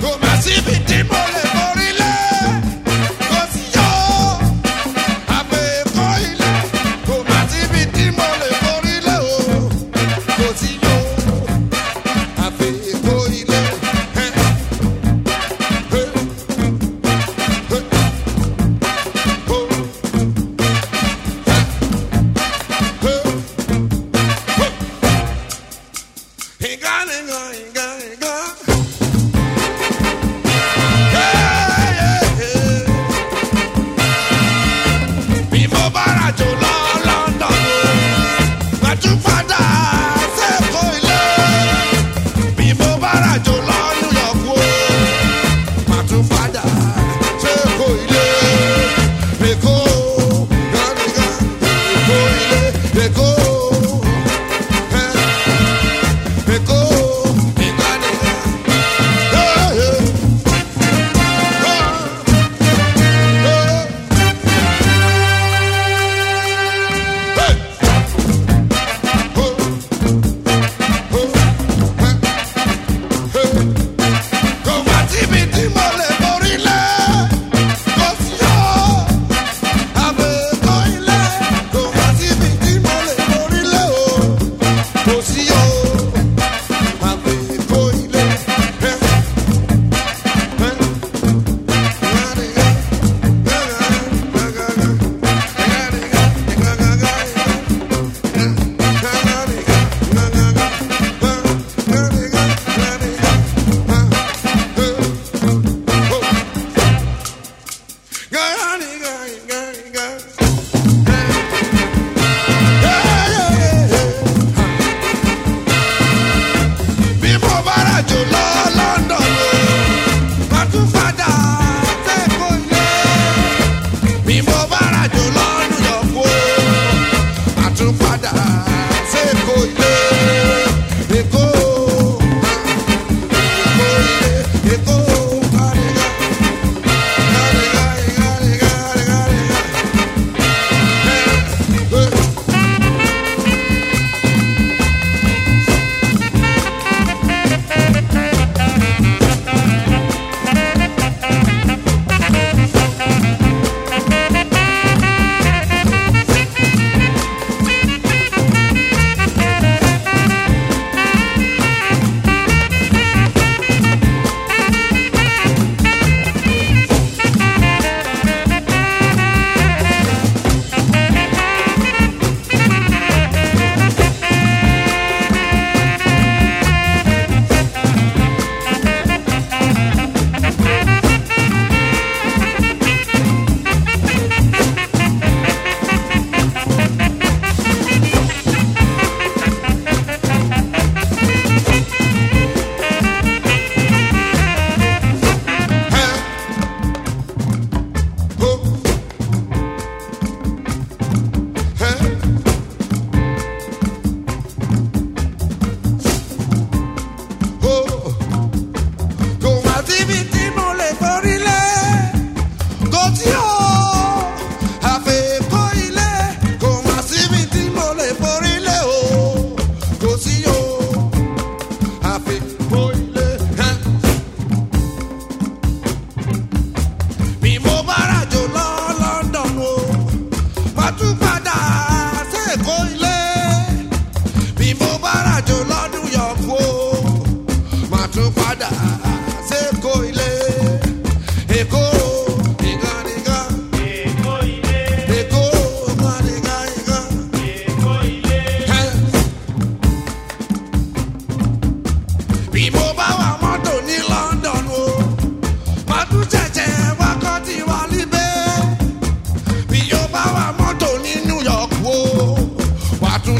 Como assim, Pitbull? Hinga, hinga,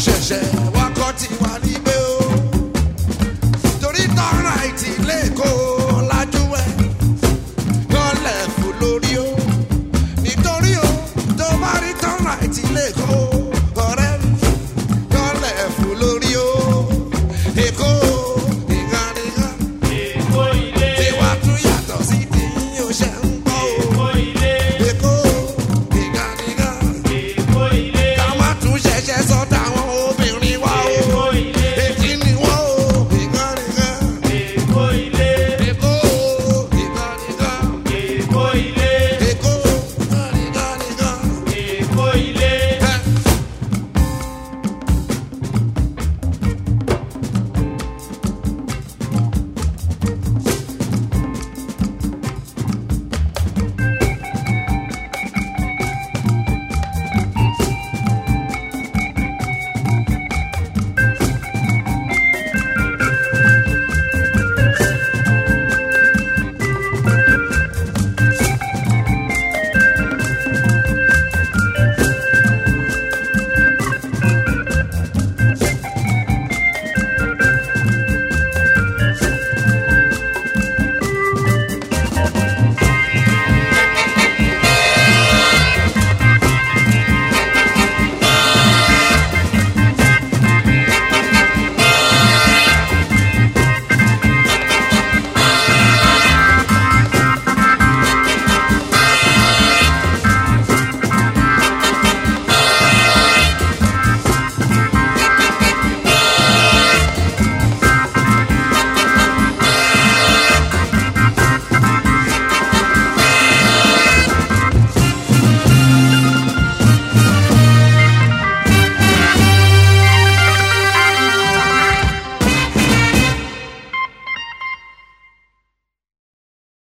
ṣẹ̀ṣẹ̀ wákọ́tí wá ní.